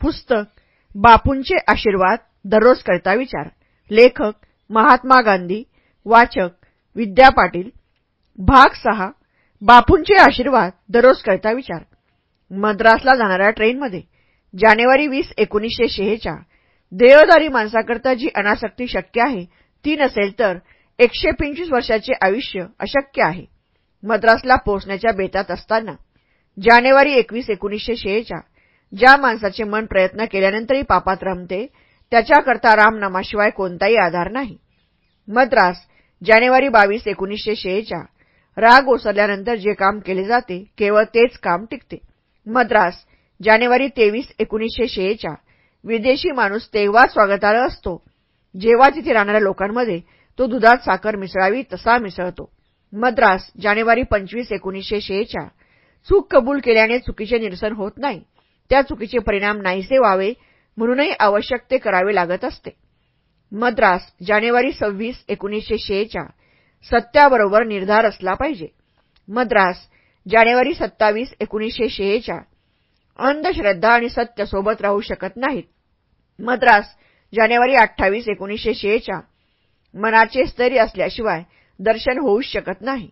पुस्तक बापूंचे आशीर्वाद दररोज करता विचार. लेखक महात्मा गांधी वाचक विद्या पाटील भाग सहा बापूंचे आशीर्वाद दररोज करता विचार. मद्रासला जाणाऱ्या ट्रेनमध्ये जानेवारी वीस एकोणीसशे शेहेच्या देवदारी माणसाकरता जी अनासक्ती शक्य आहे ती नसेल तर एकशे पंचवीस वर्षाचे आयुष्य अशक्य आहे. मद्रासला पोहोचण्याच्या बेतात असताना जानेवारी एकवीस एकोणीसशे शेहेच्या ज्या माणसाचे मन प्रयत्न केल्यानंतरही पापात रमते त्याच्याकरता रामनामाशिवाय कोणताही आधार नाही. मद्रास जानेवारी बावीस एकोणीसशे शेहेच्या राग ओसरल्यानंतर जे काम केले जाते केवळ तेच काम टिकते. मद्रास जानेवारी तेवीस एकोणीसशे शेहेच्या विदेशी माणूस तेव्हा स्वागताला असतो जेव्हा तिथे राहणाऱ्या लोकांमध्ये तो दुधात साखर मिसळावी तसा मिसळतो. मद्रास जानेवारी पंचवीस एकोणीसशे शेहेच्या चूक कबूल केल्याने चुकीचे निरसन होत नाही. त्या चुकीचे परिणाम नाहीसे व्हावे म्हणूनही आवश्यक ते करावे लागत असते. मद्रास जानेवारी सव्वीस एकोणीसशे शेहेच्या सत्याबरोबर निर्धार असला पाहिजे. मद्रास जानेवारी सत्तावीस एकोणीसशे शेहेच्या अंधश्रद्धा आणि सत्य सोबत राहू शकत नाहीत. मद्रास जानेवारी अठ्ठावीस एकोणीसशे शेहेच्या मनाचे स्थैर्य असल्याशिवाय दर्शन होऊच शकत नाही.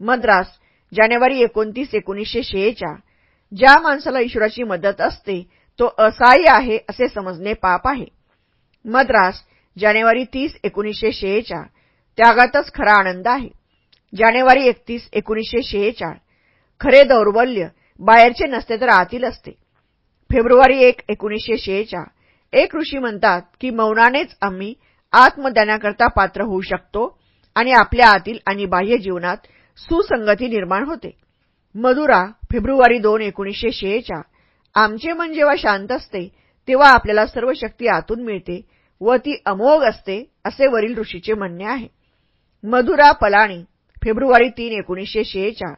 मद्रास जानेवारी एकोणतीस एकोणीसशे शेहेच्या ज्या माणसाला ईश्वराची मदत असते तो असहाय्य आहे असे समजणे पाप आहे. मद्रास जानेवारी तीस एकोणीसशे शेहेचाळ. त्यागातच खरा आनंद आहे. जानेवारी एकतीस एकोणीसशे शेहेचाळ. खरे दौर्बल्य बाहेरचे नसते तर आतील असते. फेब्रुवारी एक एकोणीसशे शेहेचाळ. एक ऋषी म्हणतात की मौनानेच आम्ही आत्मदानाकरता पात्र होऊ शकतो आणि आपल्या आतील आणि बाह्य जीवनात सुसंगती निर्माण होते. मधुरा फेब्रुवारी दोन एकोणीसशे शेच्या आमचे मन जेव्हा शांत असते तेव्हा आपल्याला सर्व शक्ती आतून मिळते व ती अमोघ असते असे वरील ऋषीचे म्हणणे आहे. मधुरा पलाणी फेब्रुवारी तीन एकोणीसशे शेच्या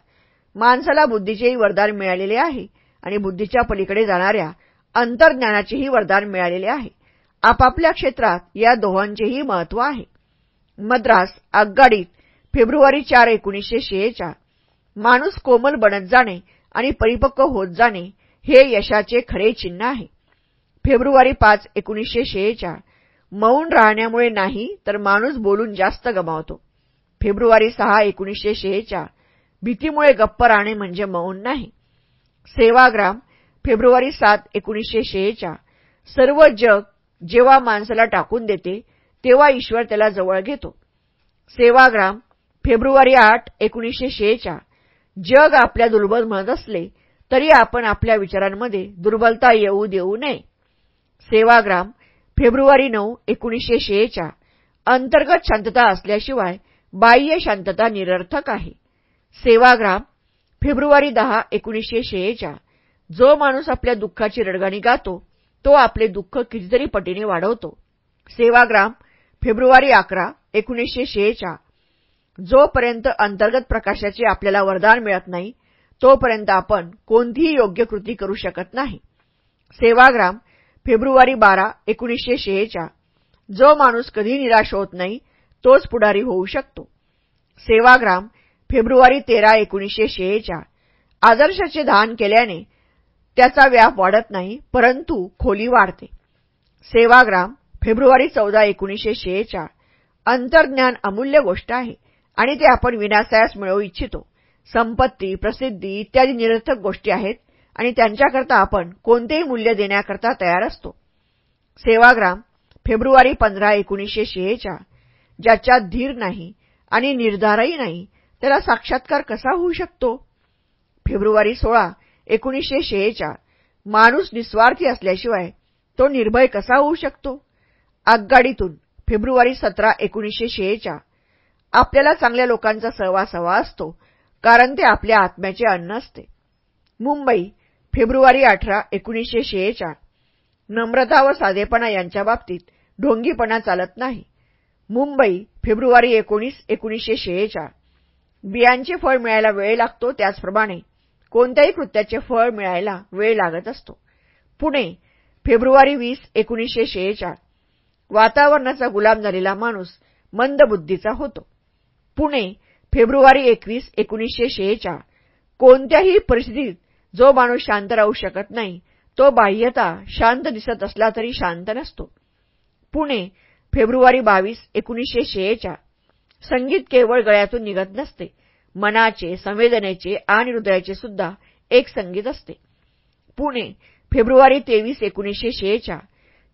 माणसाला बुद्धीचेही वरदान मिळालेले आहे आणि बुद्धीच्या पलीकडे जाणाऱ्या अंतर्ज्ञानाचेही वरदान मिळालेले आहे. आपापल्या क्षेत्रात या दोहांचेही महत्त्व आहे. मद्रास आगगाडीत फेब्रुवारी चार एकोणीसशे शेच्या माणूस कोमल बनत जाणे आणि परिपक्व होत जाणे हे यशाचे खरे चिन्ह आहे. फेब्रुवारी पाच एकोणीसशे शेहेच्या मौन राहण्यामुळे नाही तर माणूस बोलून जास्त गमावतो. फेब्रुवारी सहा एकोणीसशे शेहेच्या भीतीमुळे गप्प राहणे म्हणजे मौन नाही. सेवाग्राम फेब्रुवारी सात एकोणीसशे शेहेच्या सर्व जग जेव्हा माणसाला टाकून देते तेव्हा ईश्वर त्याला जवळ घेतो. सेवाग्राम फेब्रुवारी आठ एकोणीसशे शेहेच्या जग आपल्या दुर्बल म्हणत असले तरी आपण आपल्या विचारांमध्ये दुर्बलता येऊ देऊ नये. सेवाग्राम फेब्रुवारी नऊ एकोणीसशे शेच्या अंतर्गत शांतता असल्याशिवाय बाह्य शांतता निरर्थक आहे. सेवाग्राम फेब्रुवारी दहा एकोणीसशे शेच्या जो माणूस आपल्या दुःखाची रडगाणी गातो तो आपले दुःख कितीतरी पटीने वाढवतो. सेवाग्राम फेब्रुवारी अकरा एकोणीसशे शेच्या जोपर्यंत अंतर्गत प्रकाशाचे आपल्याला वरदान मिळत नाही तोपर्यंत आपण कोणतीही योग्य कृती करू शकत नाही. सेवाग्राम फेब्रुवारी बारा एकोणीसशे शेहेच्या जो माणूस कधी निराश होत नाही तोच पुढारी होऊ शकतो. सेवाग्राम फेब्रुवारी तेरा एकोणीसशे शेहेच्या आदर्शाचे दान केल्याने त्याचा व्याप वाढत नाही परंतु खोली वाढते. सेवाग्राम फेब्रुवारी चौदा एकोणीसशे शेहेच्या अंतर्ज्ञान अमूल्य गोष्ट आहे. आणि ते आपण विनासायास मिळवू इच्छितो. संपत्ती प्रसिद्धी इत्यादी निरर्थक गोष्टी आहेत आणि त्यांच्याकरता आपण कोणतेही मूल्य देण्याकरता तयार असतो. सेवाग्राम फेब्रुवारी पंधरा एकोणीसशे शेहेच्या ज्याच्यात धीर नाही आणि निर्धारही नाही त्याला साक्षात्कार कसा होऊ शकतो? फेब्रुवारी सोळा एकोणीसशे शेहेच्या माणूस निस्वार्थी असल्याशिवाय तो निर्भय कसा होऊ शकतो? आगगाडीतून फेब्रुवारी सतरा एकोणीसशे शेहेच्या आपल्याला चांगल्या लोकांचा सहवास हवा असतो कारण ते आपल्या आत्म्याचे अन्न असते. मुंबई फेब्रुवारी अठरा एकोणीसशे शेहेचाळ. नम्रता व साधेपणा यांच्या बाबतीत ढोंगीपणा चालत नाही. मुंबई फेब्रुवारी एकोणीस एकोणीसशे शेहेचाळ. बियांचे फळ मिळायला वेळ लागतो त्याचप्रमाणे कोणत्याही कृत्याचे फळ मिळायला वेळ लागत असतो. पुणे फेब्रुवारी वीस एकोणीसशे शेहेचाळ. वातावरणाचा गुलाम झालेला माणूस मंदबुद्धीचा होतो. पुणे फेब्रुवारी एकवीस एकोणीसशे शेहेचाळ. कोणत्याही परिस्थितीत जो माणूस शांत राहू शकत नाही तो बाह्यता शांत दिसत असला तरी शांत नसतो. पुणे फेब्रुवारी बावीस एकोणीसशे शेहेचाळ. संगीत केवळ गळ्यातून निघत नसते. मनाचे संवेदनेचे आणि हृदयाचे सुद्धा एक संगीत असते. पुणे फेब्रुवारी तेवीस एकोणीसशे शेहेचाळ.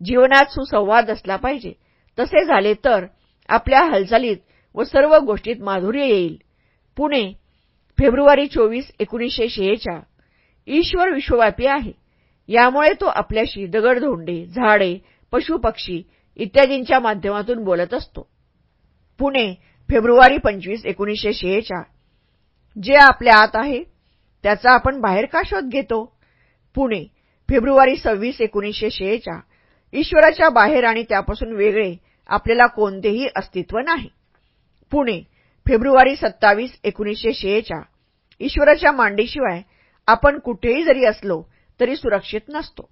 जीवनात सुसंवाद असला पाहिजे. तसे झाले तर आपल्या हालचालीत व सर्व गोष्टीत माधुर्य येईल. पुणे फेब्रुवारी चोवीस एकोणीसशे शेहेचाळ ईश्वर विश्वव्यापी आहे. यामुळे तो आपल्याशी दगडधोंडे झाडे पशुपक्षी इत्यादींच्या माध्यमातून बोलत असतो. पुणे फेब्रुवारी पंचवीस एकोणीसशे शेहेचाळ जे आपल्या आत आहे त्याचा आपण बाहेर का शोध घेतो? पुणे फेब्रुवारी सव्वीस एकोणीसशे शेहेचाळ ईश्वराच्या बाहेर आणि त्यापासून वेगळे आपल्याला कोणतेही अस्तित्व नाही. पुणे फेब्रुवारी सत्तावीस एकोणीसशे शेहेचाळ ईश्वराच्या मांडीशिवाय आपण कुठेही जरी असलो तरी सुरक्षित नसतो.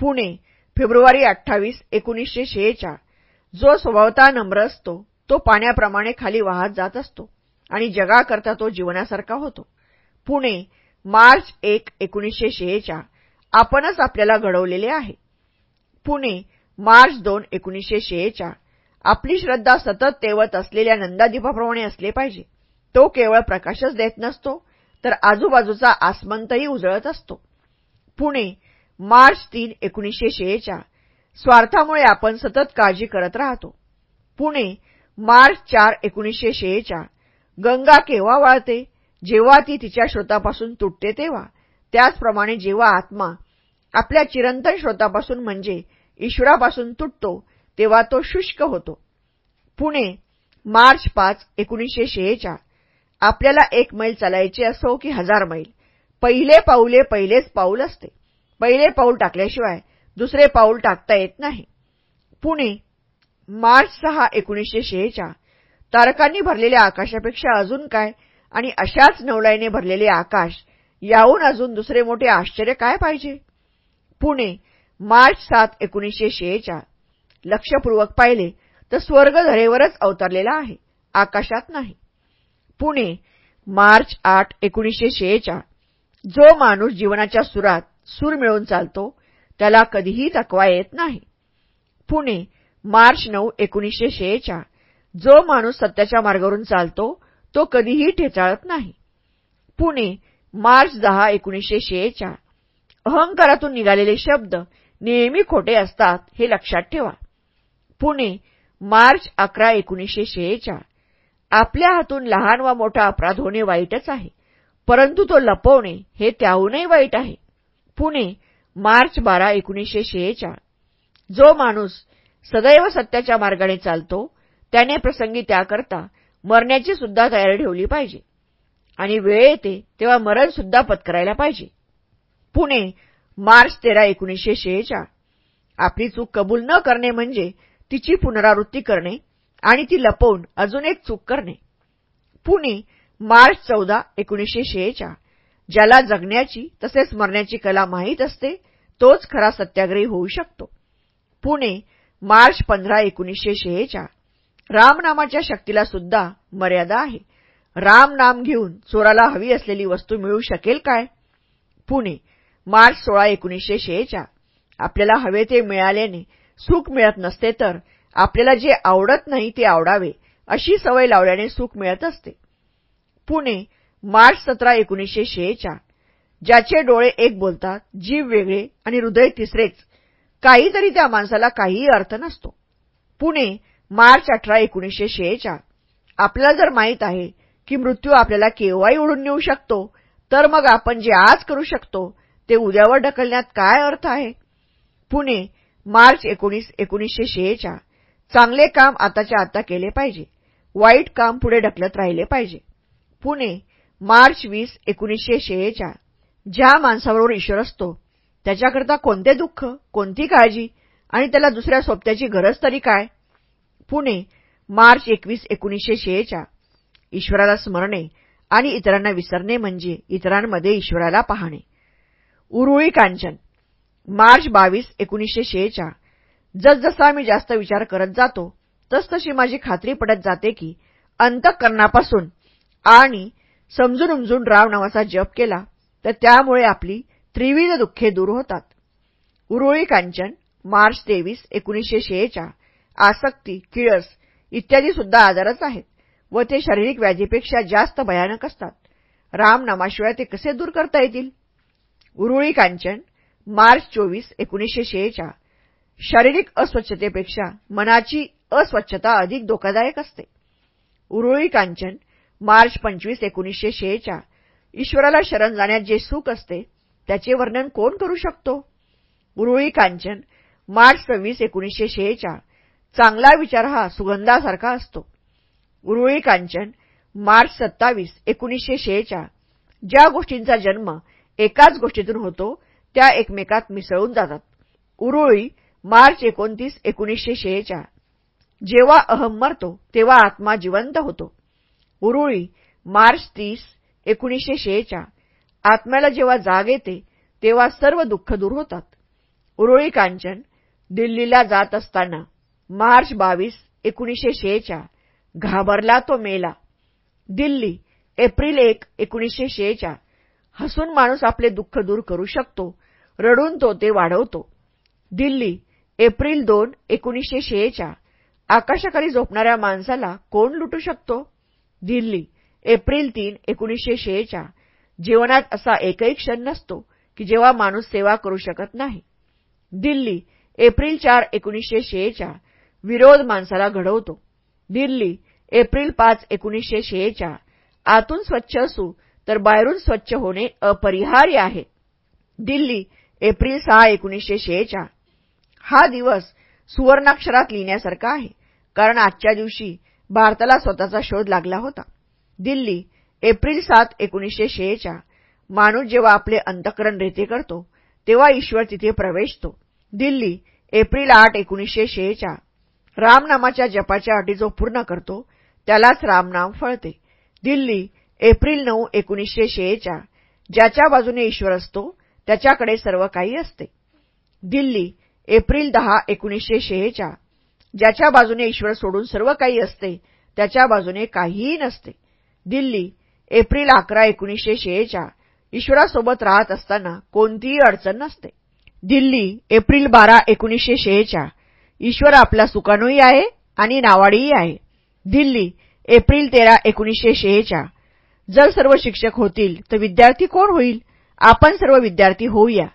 पुणे फेब्रुवारी अठ्ठावीस एकोणीसशे शेहेचाळ जो स्वभावता नम्र असतो तो पाण्याप्रमाणे खाली वाहत जात असतो आणि जगाकरता तो जीवनासारखा होतो. पुणे मार्च एक एकोणीसशे शेहेचाळ आपणच आपल्याला घडवलेले आहे. पुणे मार्च दोन एकोणीसशे शेहेचाळ आपली श्रद्धा सतत तेवत असलेल्या नंदादीपाप्रमाणे असले पाहिजे. तो केवळ प्रकाशच देत नसतो तर आजूबाजूचा आसमंतही उजळत असतो. पुणे मार्च तीन एकोणीसशे शेहेचाळ. स्वार्थामुळे आपण सतत काळजी करत राहतो. पुणे मार्च चार एकोणीसशे शेहेचाळ. गंगा केव्हा वाळते? जेव्हा ती तिच्या श्रोतापासून तुटते तेव्हा. त्याचप्रमाणे जेव्हा आत्मा आपल्या चिरंतन श्रोतापासून म्हणजे ईश्वरापासून तुटतो तेव्हा तो शुष्क होतो. पुणे मार्च पाच एकोणीसशे शेहेचाळ. आपल्याला एक मैल चालायचे असो की हजार मैल. पहिले पाऊले पहिलेच पाऊल असते. पहिले पाऊल टाकल्याशिवाय दुसरे पाऊल टाकता येत नाही. पुणे मार्च सहा एकोणीसशे शेहेचाळ. तारकांनी भरलेल्या आकाशापेक्षा अजून काय आणि अशाच नवलाईने भरलेले आकाश याहून अजून दुसरे मोठे आश्चर्य काय पाहिजे? पुणे मार्च सात एकोणीसशे शेहेचाळ. लक्षपूर्वक पाहिले तर स्वर्ग धरेवरच अवतरलेला आहे. आकाशात नाही. पुणे मार्च आठ एकोणीसशे शेहेचाळ. जो माणूस जीवनाच्या सुरात सूर मिळवून चालतो त्याला कधीही तकवा येत नाही. पुणे मार्च नऊ एकोणीसशे शेहेचाळ. जो माणूस सत्याच्या मार्गावरून चालतो तो कधीही ठेचाळत नाही. पुणे मार्च दहा एकोणीसशे शेहेचाळ. अहंकारातून निघालेले शब्द नेहमी खोटे असतात हे लक्षात ठेवा. पुणे मार्च अकरा एकोणीसशे शेहेचाळ. आपल्या हातून लहान वा मोठा अपराध होणे वाईटच आहे. परंतु तो लपवणे हे त्याहूनही वाईट आहे. पुणे मार्च बारा एकोणीसशे शेहेचाळ. जो माणूस सदैव सत्याच्या मार्गाने चालतो त्याने प्रसंगी त्याकरता मरण्याची सुद्धा तयारी ठेवली पाहिजे. आणि वेळ येते तेव्हा मरण सुद्धा पत्करायला पाहिजे. पुणे मार्च तेरा एकोणीसशे शेहेचाळ. आपली चूक कबूल न करणे म्हणजे तिची पुनरावृत्ती करणे आणि ती लपवून अजून एक चूक करणे. पुणे मार्च चौदा एकोणीसशे शेहेचाळ. ज्याला जगण्याची तसेच मरण्याची कला माहीत असते तोच खरा सत्याग्रही होऊ शकतो. पुणे मार्च पंधरा एकोणीसशे शेहेचाळ. रामनामाच्या शक्तीला सुद्धा मर्यादा आहे. राम नाम घेऊन चोराला हवी असलेली वस्तू मिळू शकेल काय? पुणे मार्च सोळा एकोणीसशे शेहेचाळ. आपल्याला हवे ते मिळाल्याने सुख मिळत नसते तर आपल्याला जे आवडत नाही ते आवडावे अशी सवय लावल्याने सुख मिळत असते. पुणे मार्च सतरा एकोणीसशे शेहेचाळ ज्याचे डोळे एक बोलतात जीव वेगळे आणि हृदय तिसरेच. काहीतरी त्या माणसाला काहीही अर्थ नसतो. पुणे मार्च अठरा एकोणीसशे शेहेचाळ आपल्याला जर माहीत आहे की मृत्यू आपल्याला केव्हाही उडून नेऊ शकतो तर मग आपण जे आज करू शकतो ते उद्यावर ढकलण्यात काय अर्थ आहे? पुणे मार्च एकोणीस एकोणीसशे शेहेच्या. चांगले काम आताच्या आता केले पाहिजे. वाईट काम पुढे ढकलत राहिले पाहिजे. पुणे मार्च वीस एकोणीसशे शेहेच्या. ज्या माणसाबरोबर ईश्वर असतो त्याच्याकरता कोणते दुःख कोणती काळजी आणि त्याला दुसऱ्या सोबत्याची गरज तरी काय? पुणे मार्च एकवीस एकोणीसशे शेहेच्या. ईश्वराला स्मरणे आणि इतरांना विसरणे म्हणजे इतरांमध्ये ईश्वराला पाहणे. उरुळी कांचन. मार्च बावीस एकोणीसशे शेच्या जसजसा मी जास्त विचार करत जातो तसतशी माझी खात्री पडत जाते की अंतःकरणापासून आणि समजून उमजून राव नावाचा जप केला तर त्यामुळे आपली त्रिविध दुःखे दूर होतात. उरुळी कांचन मार्च तेवीस एकोणीसशे शेच्या आसक्ती किळस इत्यादी सुद्धा आजारच आहेत व ते शारीरिक व्याधीपेक्षा जास्त भयानक असतात. रामनामाशिवाय ते कसे दूर करता येतील? उरुळी कांचन मार्च चोवीस एकोणीसशे शेच्या शारीरिक अस्वच्छतेपेक्षा मनाची अस्वच्छता अधिक धोकादायक असते. उरुळी कांचन मार्च पंचवीस एकोणीसशे शेच्या ईश्वराला शरण जाण्यात जे सुख असते त्याचे वर्णन कोण करू शकतो? उरुळी कांचन मार्च सव्वीस एकोणीसशे शेच्या चांगला विचार हा सुगंधासारखा असतो. उरुळी कांचन मार्च सत्तावीस एकोणीसशे शेच्या ज्या गोष्टींचा जन्म एकाच गोष्टीतून होतो त्या एकमेकात मिसळून जातात. उरुळी मार्च एकोणतीस एकोणीसशे शेहेच्या जेव्हा अहम मरतो तेव्हा आत्मा जिवंत होतो. उरुळी मार्च तीस एकोणीसशे शेहेच्या आत्म्याला जेव्हा जाग येते तेव्हा सर्व दुःख दूर होतात. उरुळी कांचन दिल्लीला जात असताना मार्च बावीस एकोणीसशे शेहेच्या घाबरला तो मेला. दिल्ली एप्रिल एक एकोणीसशे शेहेच्या हसून माणूस आपले दुःख दूर करू शकतो. रडून तो ते वाढवतो. दिल्ली एप्रिल दोन एकोणीसशे शेच्या आकाशाखाली झोपणाऱ्या माणसाला कोण लुटू शकतो? दिल्ली एप्रिल तीन एकोणीसशे शेच्या जीवनात असा एकही क्षण नसतो की जेव्हा माणूस सेवा करू शकत नाही. दिल्ली एप्रिल चार एकोणीसशे शेच्या विरोध माणसाला घडवतो. दिल्ली एप्रिल पाच एकोणीसशे शेच्या आतून स्वच्छ असू तर बाहेरून स्वच्छ होणे अपरिहार्य आहे. दिल्ली एप्रिल सहा एकोणीसशे शेहेच्या हा दिवस सुवर्णाक्षरात लिहिण्यासारखा आहे कारण आजच्या दिवशी भारताला स्वतःचा शोध लागला होता. दिल्ली एप्रिल सात एकोणीसशे शेहेच्या माणूस जेव्हा आपले अंतकरण रेते करतो तेव्हा ईश्वर तिथे प्रवेशतो. दिल्ली एप्रिल आठ एकोणीसशे शेहेच्या रामनामाच्या जपाच्या अटी जो पूर्ण करतो त्यालाच रामनाम फळते. दिल्ली एप्रिल नऊ एकोणीसशे शेहेच्या ज्याच्या बाजूने ईश्वर असतो त्याच्याकडे सर्व काही असते. दिल्ली एप्रिल दहा एकोणीसशे शेहेच्या ज्याच्या बाजूने ईश्वर सोडून सर्व काही असते त्याच्या बाजूने काहीही नसते. दिल्ली एप्रिल अकरा एकोणीसशे शेच्या ईश्वरासोबत राहत असताना कोणतीही अडचण नसते. दिल्ली एप्रिल बारा एकोणीसशे शेहेच्या ईश्वर आपला सुकाणूही आहे आणि नावाडीही आहे. दिल्ली एप्रिल तेरा एकोणीसशे शेहेच्या जर सर्व शिक्षक होतील तर विद्यार्थी कोण होईल? आपण सर्व विद्यार्थी होऊया.